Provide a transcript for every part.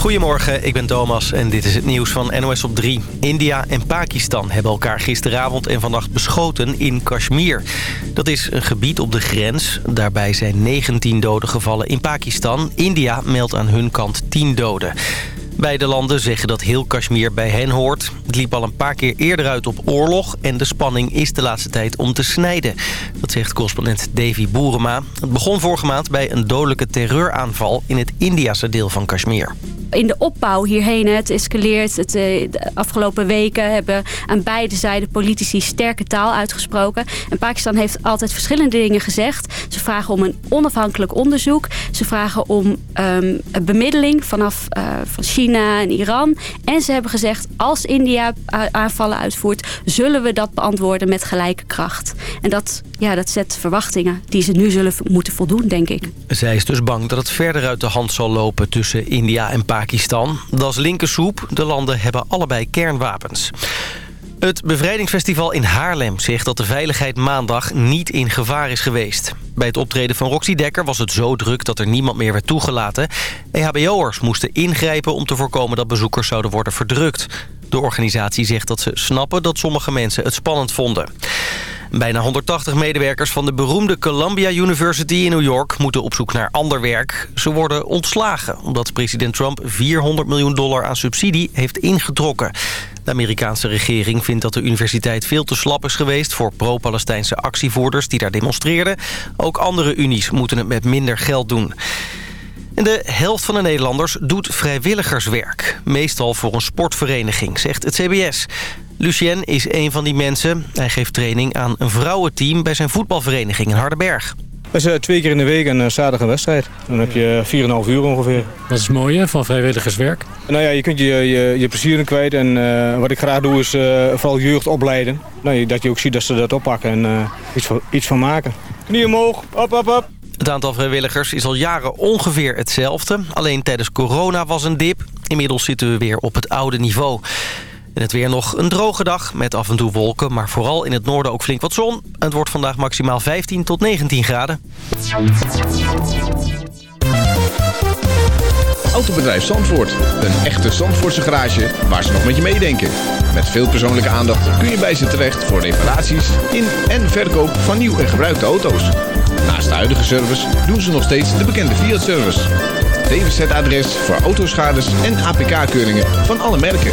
Goedemorgen, ik ben Thomas en dit is het nieuws van NOS op 3. India en Pakistan hebben elkaar gisteravond en vannacht beschoten in Kashmir. Dat is een gebied op de grens. Daarbij zijn 19 doden gevallen in Pakistan. India meldt aan hun kant 10 doden. Beide landen zeggen dat heel Kashmir bij hen hoort. Het liep al een paar keer eerder uit op oorlog... en de spanning is de laatste tijd om te snijden. Dat zegt correspondent Davy Boerema. Het begon vorige maand bij een dodelijke terreuraanval... in het Indiase deel van Kashmir in de opbouw hierheen. Het escaleert. Het, eh, de afgelopen weken hebben aan beide zijden politici sterke taal uitgesproken. En Pakistan heeft altijd verschillende dingen gezegd. Ze vragen om een onafhankelijk onderzoek. Ze vragen om ehm, bemiddeling vanaf eh, van China en Iran. En ze hebben gezegd, als India aanvallen uitvoert... zullen we dat beantwoorden met gelijke kracht. En dat, ja, dat zet verwachtingen die ze nu zullen moeten voldoen, denk ik. Zij is dus bang dat het verder uit de hand zal lopen tussen India en Pakistan. Dat is linkersoep. De landen hebben allebei kernwapens. Het Bevrijdingsfestival in Haarlem zegt dat de veiligheid maandag niet in gevaar is geweest. Bij het optreden van Roxy Dekker was het zo druk dat er niemand meer werd toegelaten. EHBO'ers moesten ingrijpen om te voorkomen dat bezoekers zouden worden verdrukt. De organisatie zegt dat ze snappen dat sommige mensen het spannend vonden. Bijna 180 medewerkers van de beroemde Columbia University in New York... moeten op zoek naar ander werk. Ze worden ontslagen omdat president Trump 400 miljoen dollar aan subsidie heeft ingetrokken. De Amerikaanse regering vindt dat de universiteit veel te slap is geweest... voor pro-Palestijnse actievoerders die daar demonstreerden. Ook andere unies moeten het met minder geld doen. En de helft van de Nederlanders doet vrijwilligerswerk. Meestal voor een sportvereniging, zegt het CBS. Lucien is een van die mensen. Hij geeft training aan een vrouwenteam bij zijn voetbalvereniging in Hardenberg. Dat is eh, twee keer in de week een eh, zaterdag wedstrijd. Dan heb je 4,5 eh, uur ongeveer. Dat is mooi van vrijwilligerswerk. Nou ja, je kunt je, je, je plezier kwijt. En wat ik graag doe is uh, vooral jeugd opleiden. Nou, dat je ook ziet dat ze dat oppakken en iets, van, iets van maken. Knieën omhoog, op, op, op. Het aantal vrijwilligers is al jaren ongeveer hetzelfde. Alleen tijdens corona was een dip. Inmiddels zitten we weer op het oude niveau. En het weer nog een droge dag met af en toe wolken, maar vooral in het noorden ook flink wat zon. Het wordt vandaag maximaal 15 tot 19 graden. Autobedrijf Zandvoort. Een echte Zandvoortse garage waar ze nog met je meedenken. Met veel persoonlijke aandacht kun je bij ze terecht voor reparaties in en verkoop van nieuw en gebruikte auto's. Naast de huidige service doen ze nog steeds de bekende Fiat-service. DWZ-adres voor autoschades en APK-keuringen van alle merken.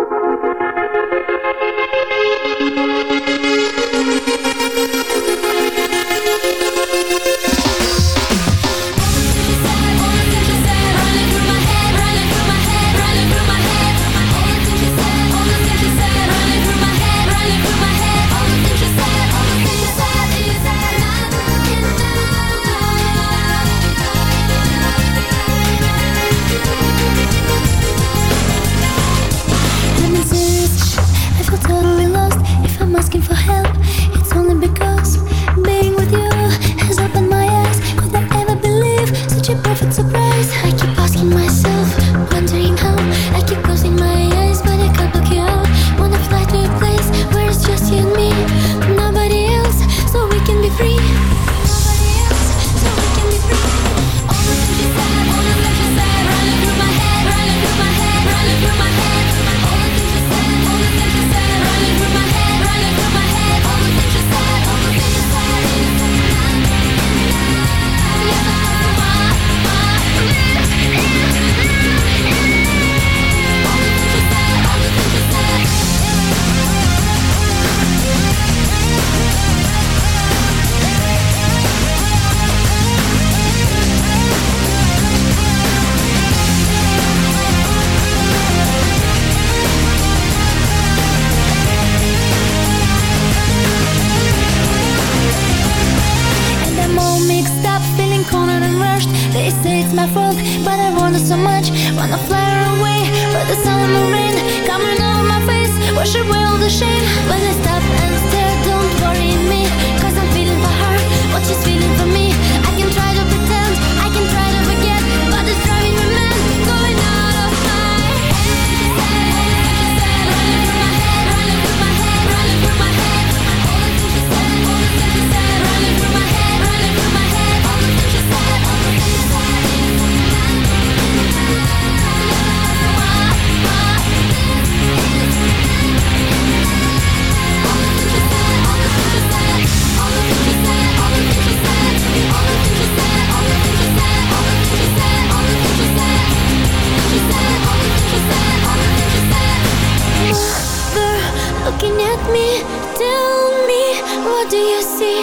me, tell me, what do you see?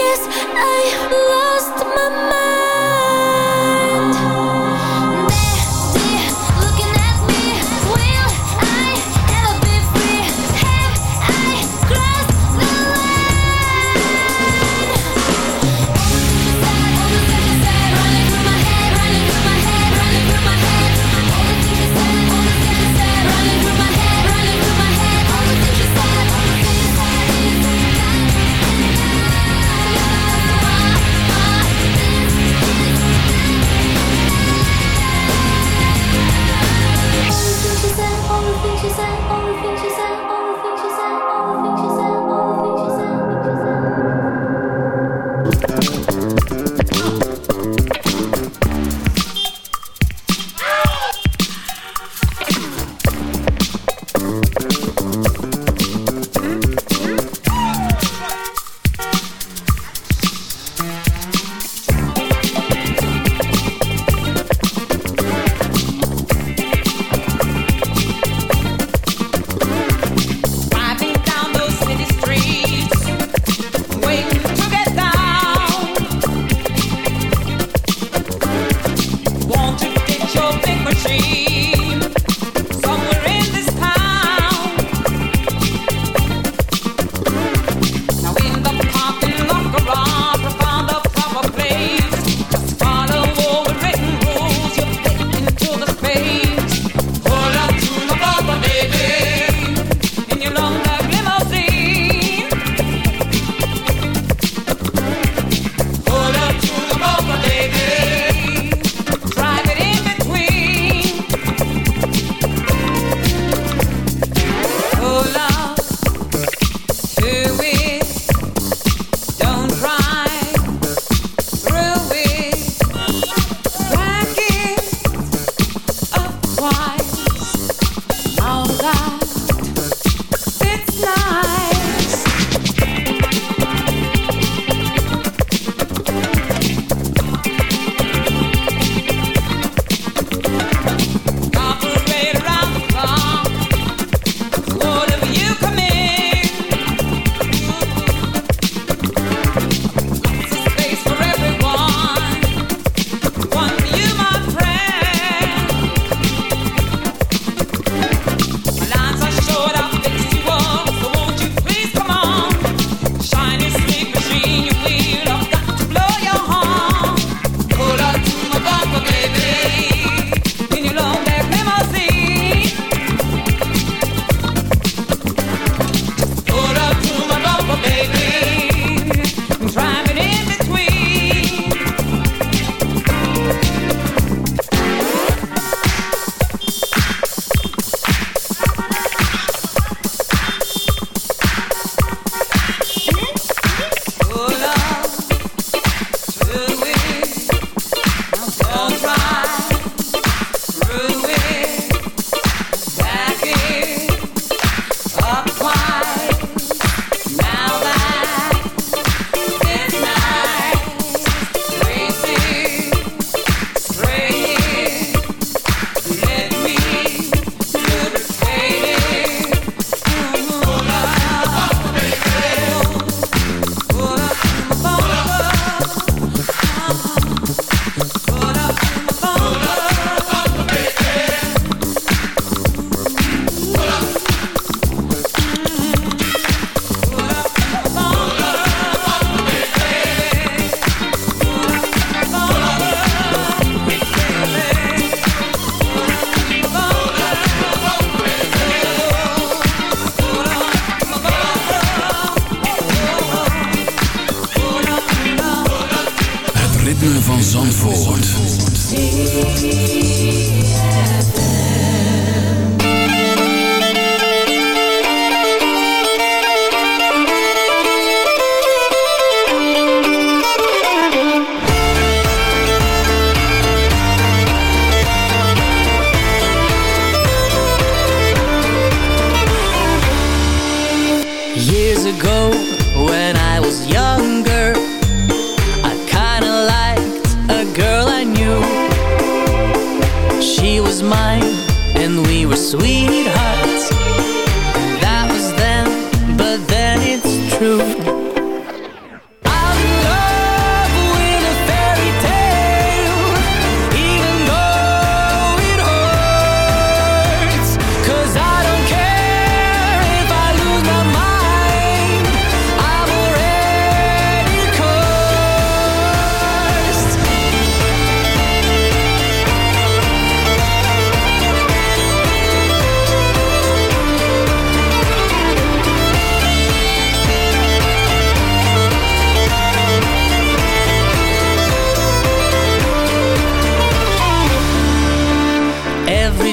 Yes, I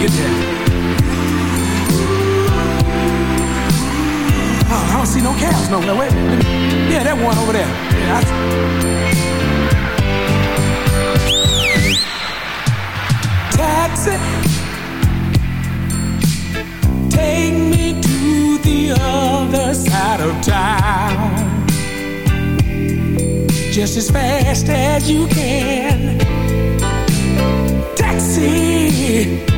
get that. Oh, I don't see no cows. No, way. wait. Yeah, that one over there. Yeah, I... Taxi. Take me to the other side of town. Just as fast as you can. Taxi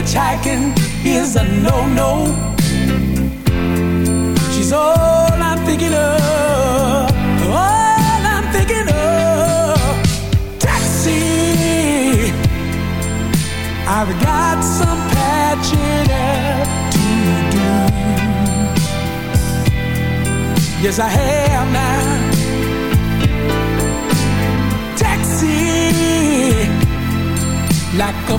hitchhiking is a no-no. She's all I'm thinking of, all I'm thinking of. Taxi, I've got some patching up to do. Yes, I have now. Taxi, like a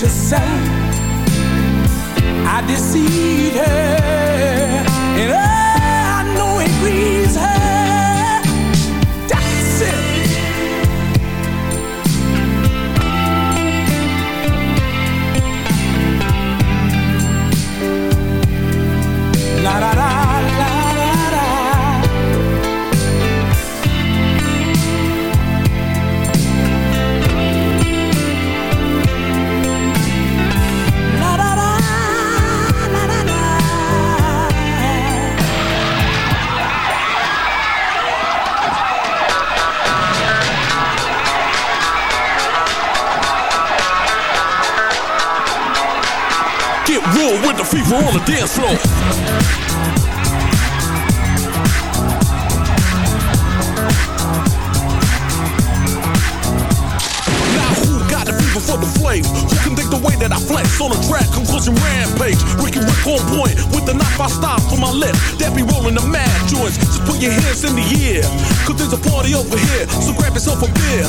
to say I deceived her And oh, I know it grieves roll with the fever on the dance floor. Now who got the people for the flame? Who can dig the way that I flex on the track? Conclusion rampage. Ricky Rick on point with the knife I stop for my lip. That be rolling the mad joints. Just put your hands in the air. Cause there's a party over here, so grab yourself a beer.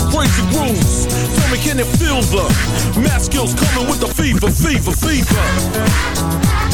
crazy, crazy grooves. Tell me, can it feel the math skills coming with the fever, fever, fever?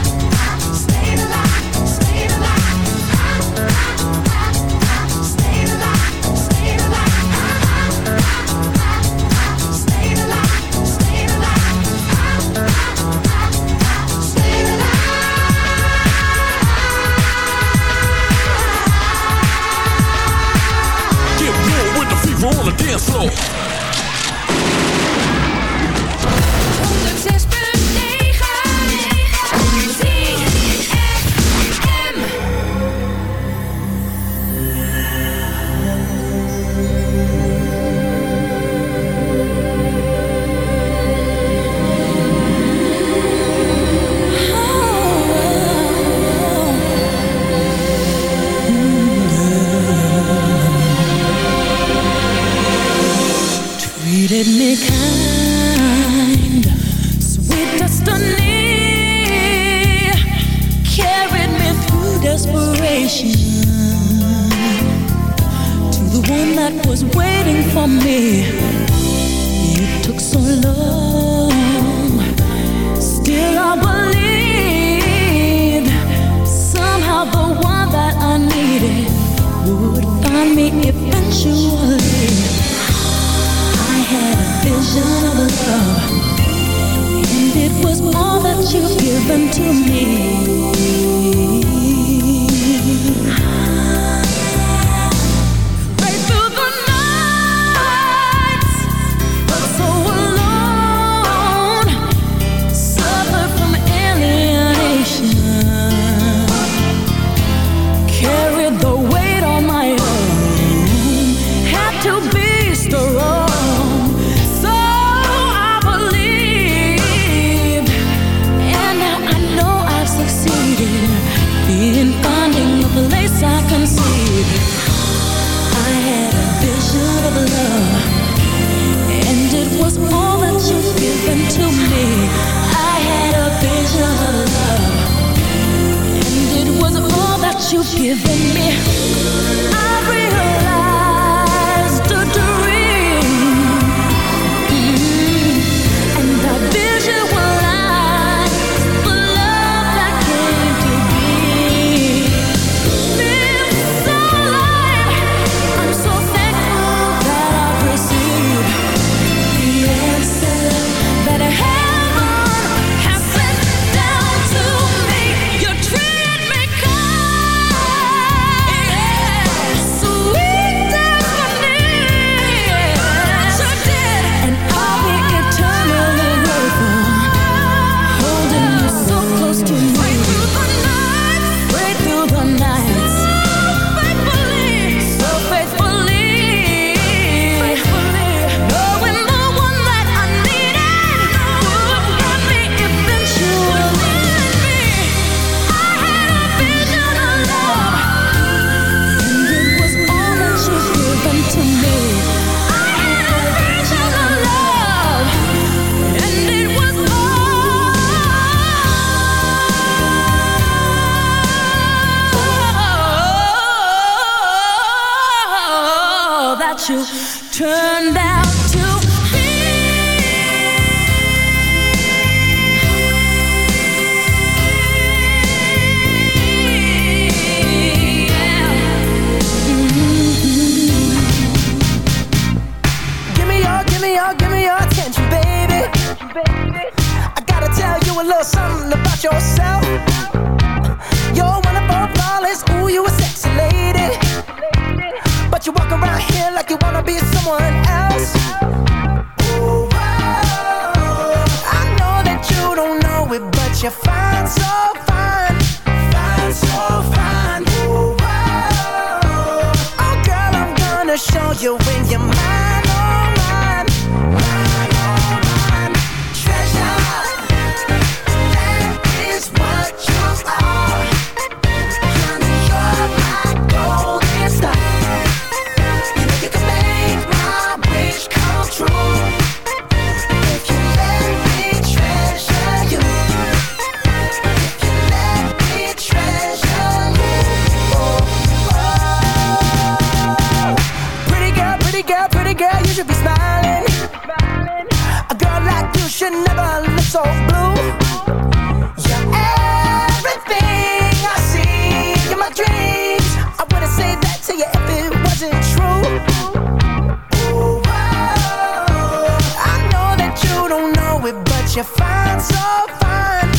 you find so fine,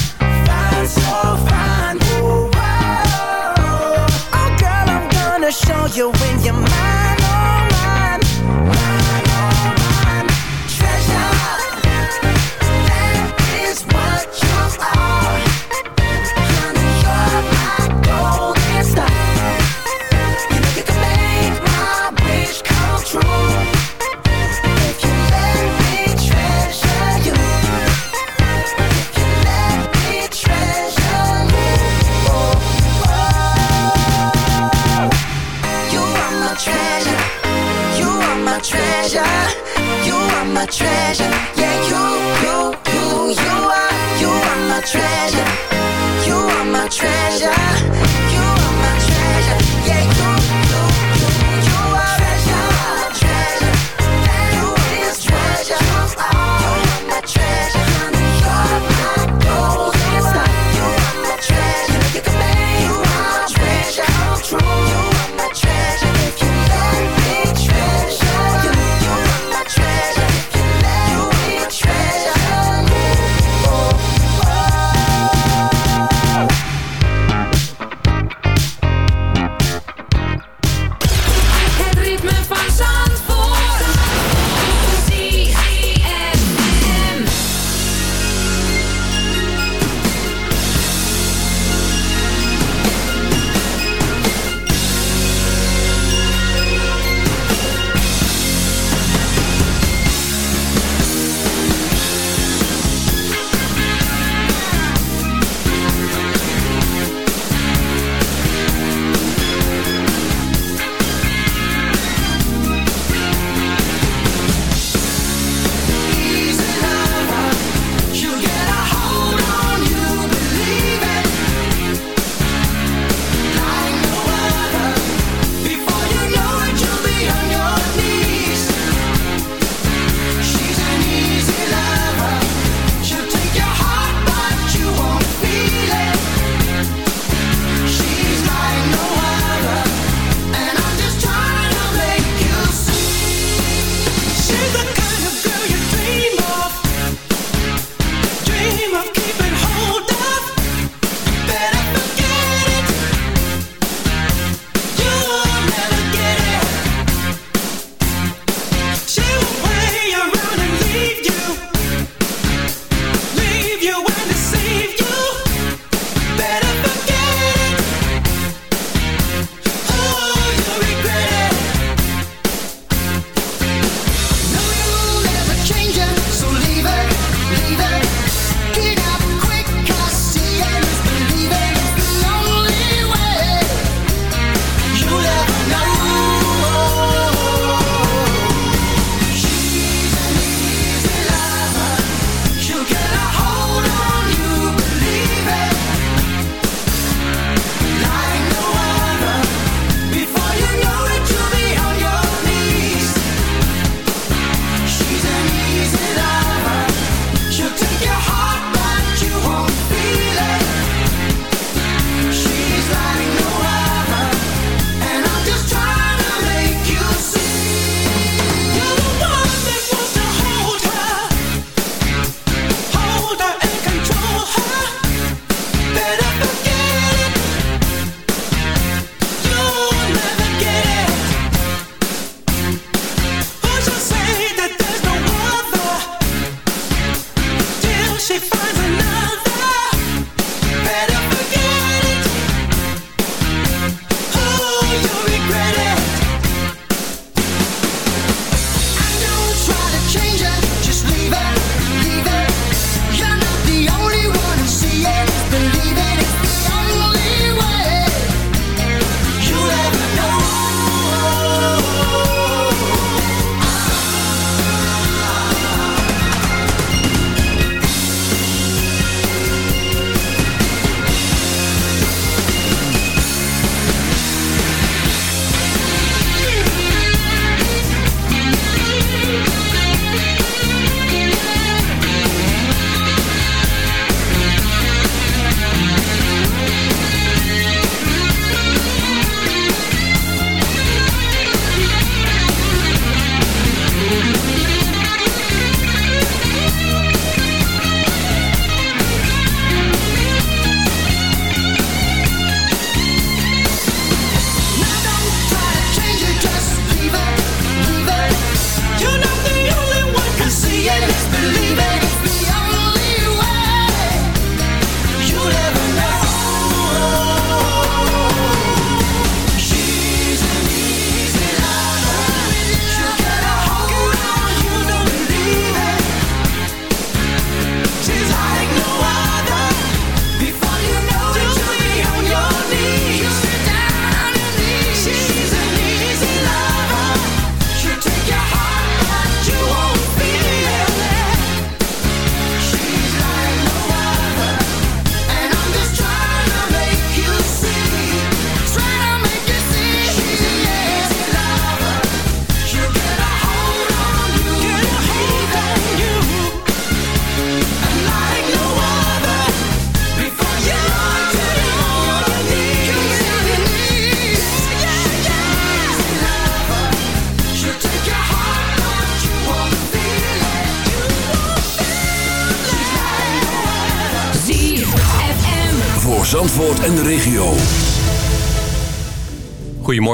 so fine. oh, girl, I'm gonna show you when you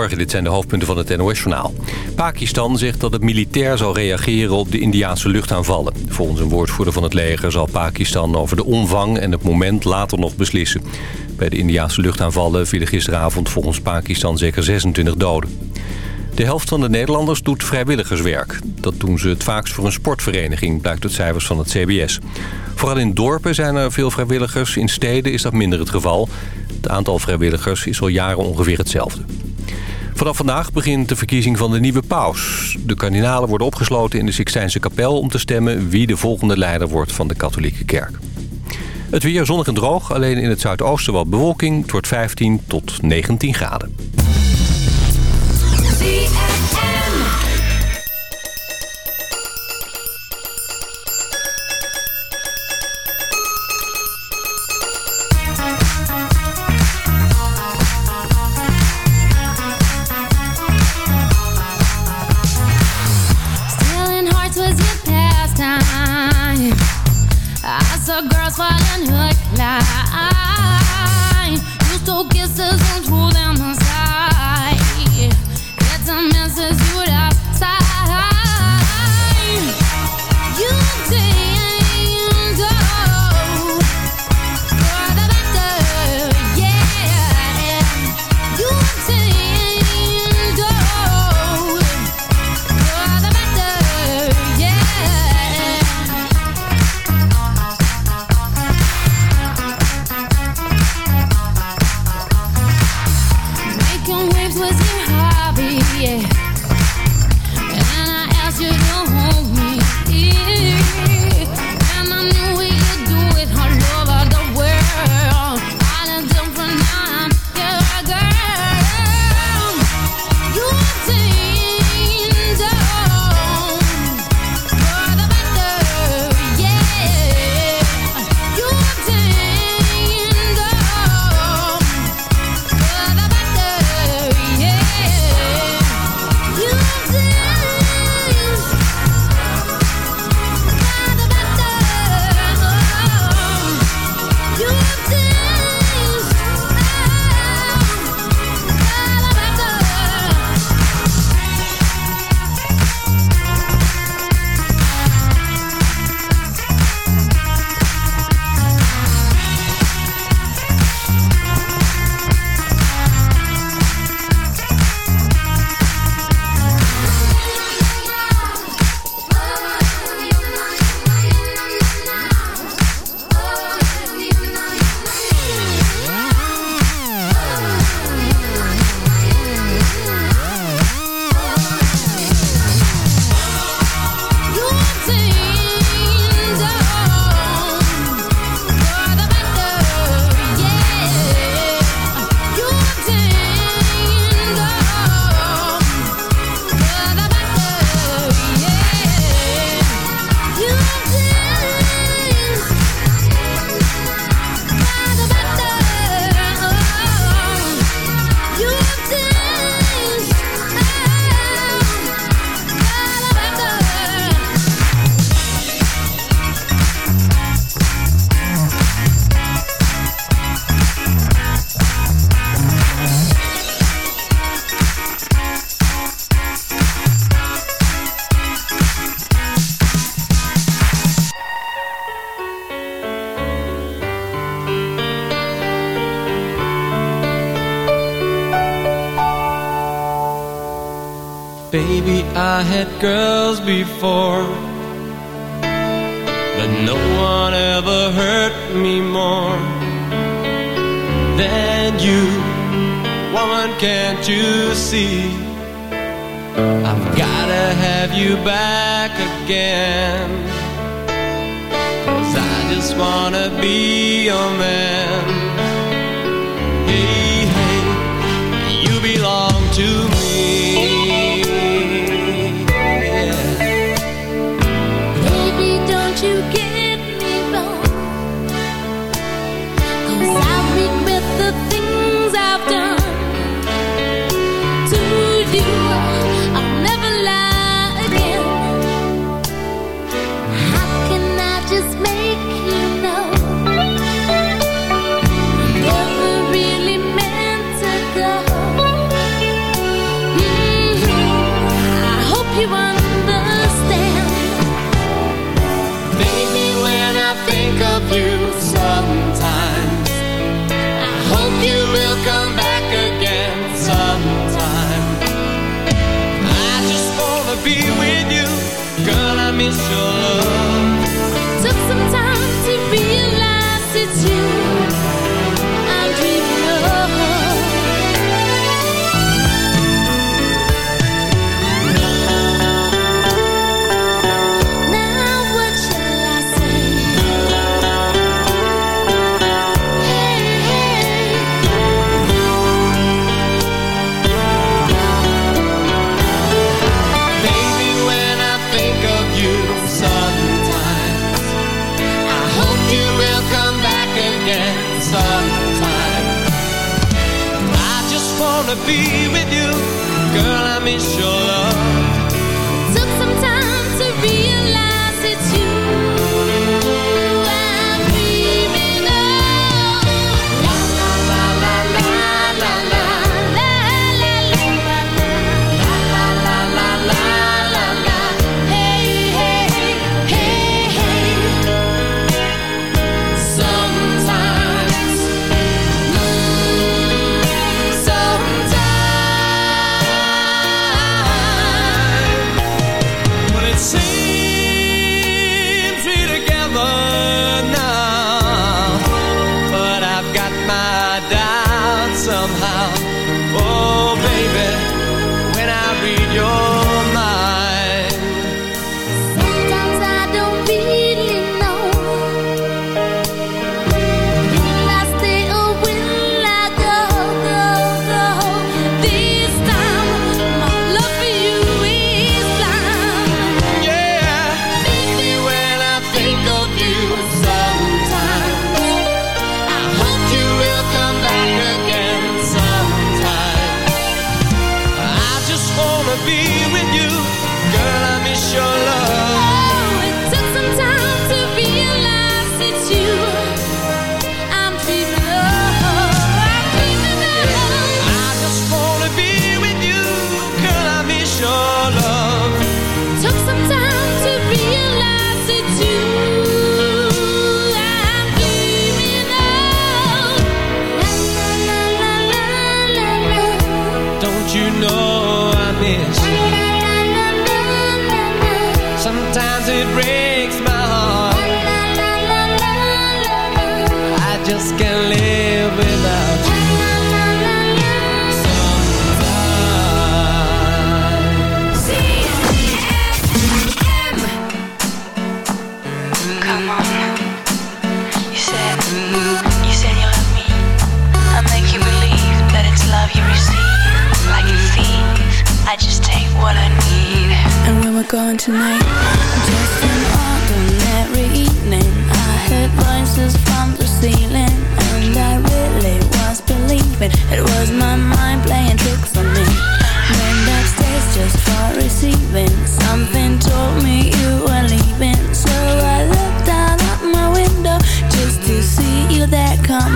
dit zijn de hoofdpunten van het NOS-journaal. Pakistan zegt dat het militair zal reageren op de Indiaanse luchtaanvallen. Volgens een woordvoerder van het leger zal Pakistan over de omvang en het moment later nog beslissen. Bij de Indiaanse luchtaanvallen vielen gisteravond volgens Pakistan zeker 26 doden. De helft van de Nederlanders doet vrijwilligerswerk. Dat doen ze het vaakst voor een sportvereniging, blijkt uit cijfers van het CBS. Vooral in dorpen zijn er veel vrijwilligers, in steden is dat minder het geval. Het aantal vrijwilligers is al jaren ongeveer hetzelfde. Vanaf vandaag begint de verkiezing van de nieuwe paus. De kardinalen worden opgesloten in de Sixtijnse kapel om te stemmen wie de volgende leider wordt van de katholieke kerk. Het weer zonnig en droog, alleen in het zuidoosten wat bewolking. Het wordt 15 tot 19 graden. Lots girls falling her line. You stole kisses and threw them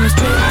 I'm straight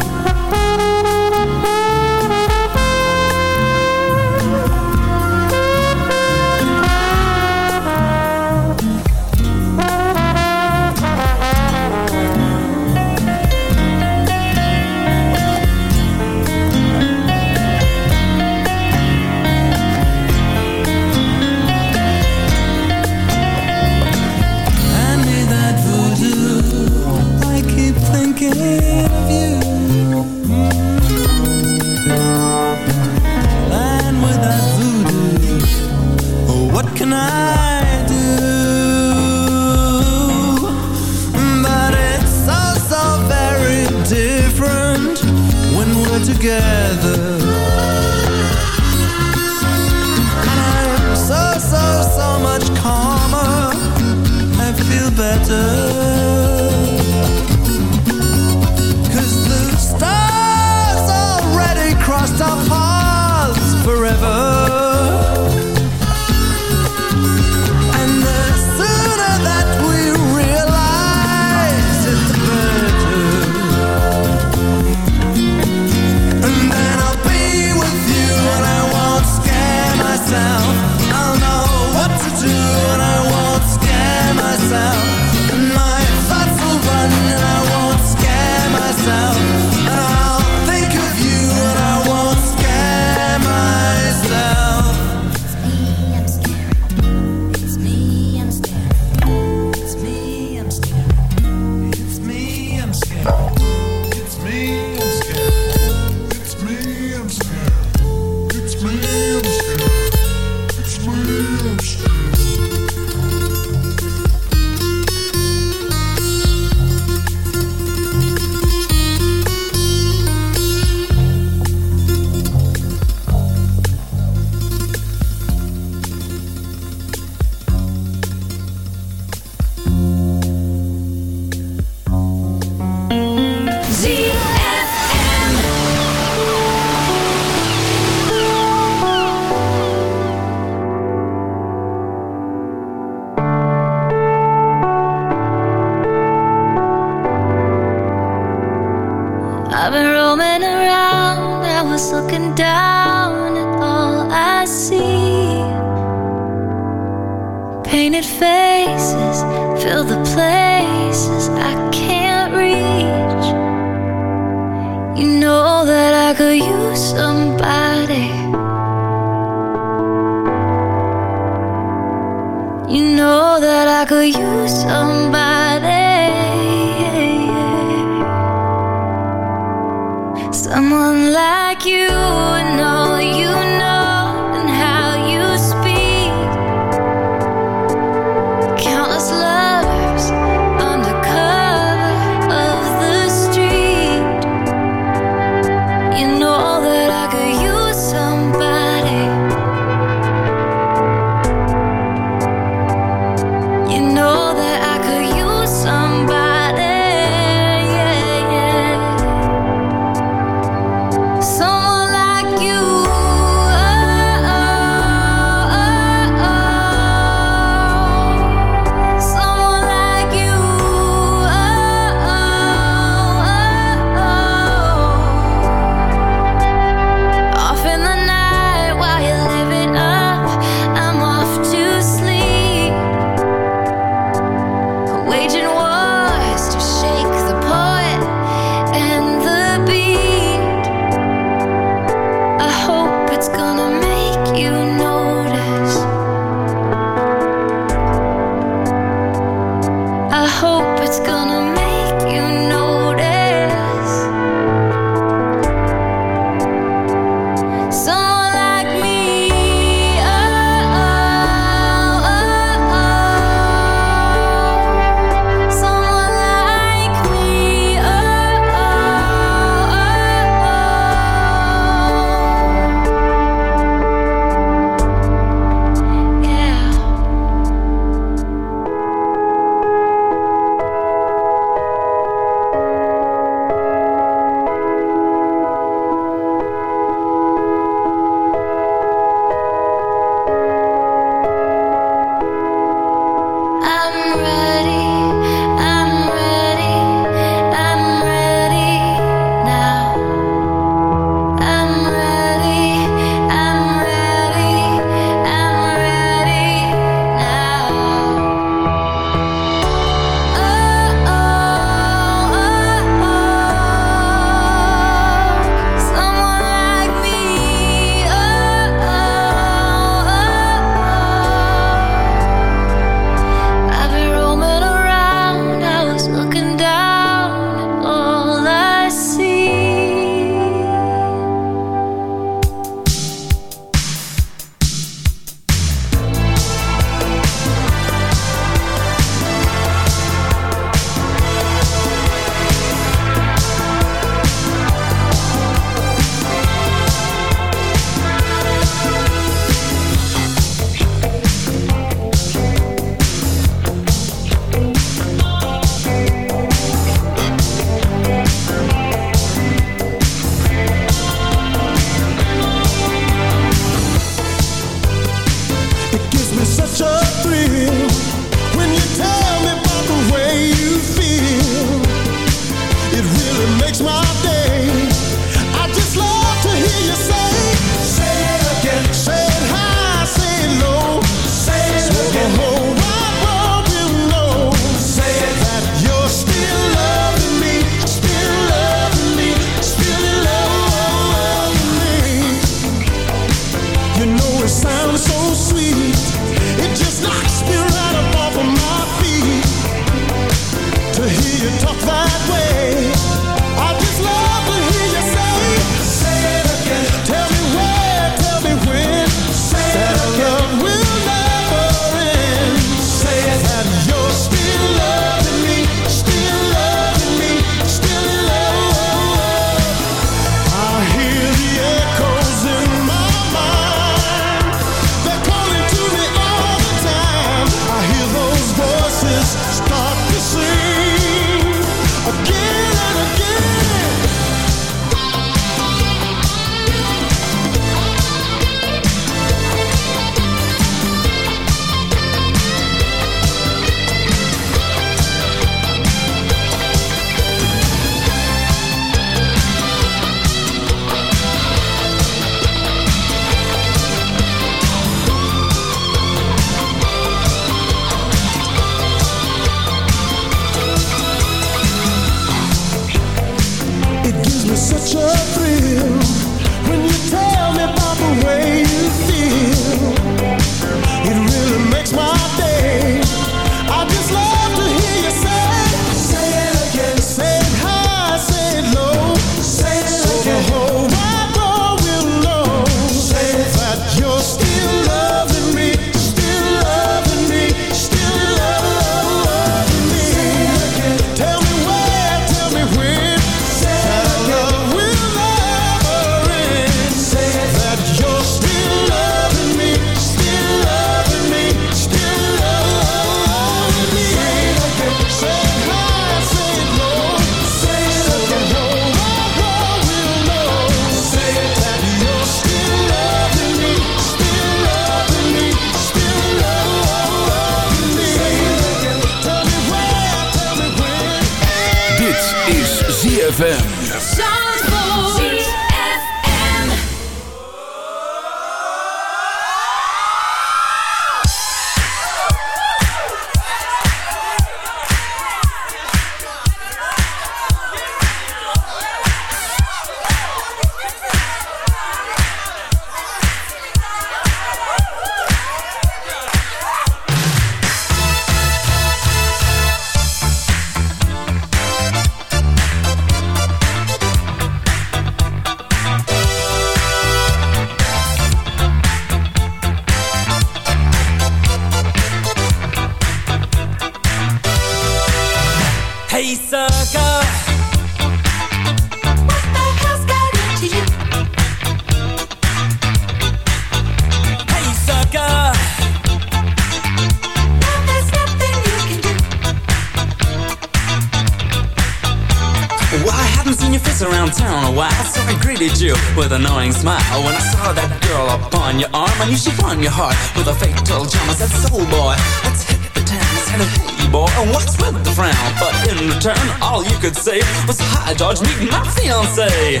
when you chiffon your heart with a fatal charm. I said, soul boy, let's hit the town. I said, hey boy, and what's with the frown? But in return, all you could say was, hi George, meet my fiance.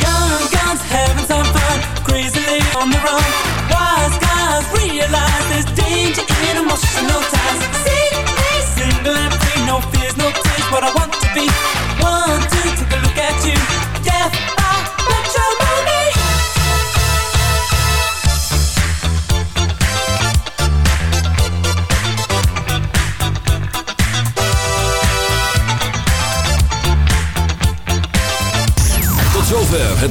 Guns, guns, having some fun, crazily on the run. Wise guys realize there's danger in emotional ties. See, single and free, no fears, no tears, what I want to be.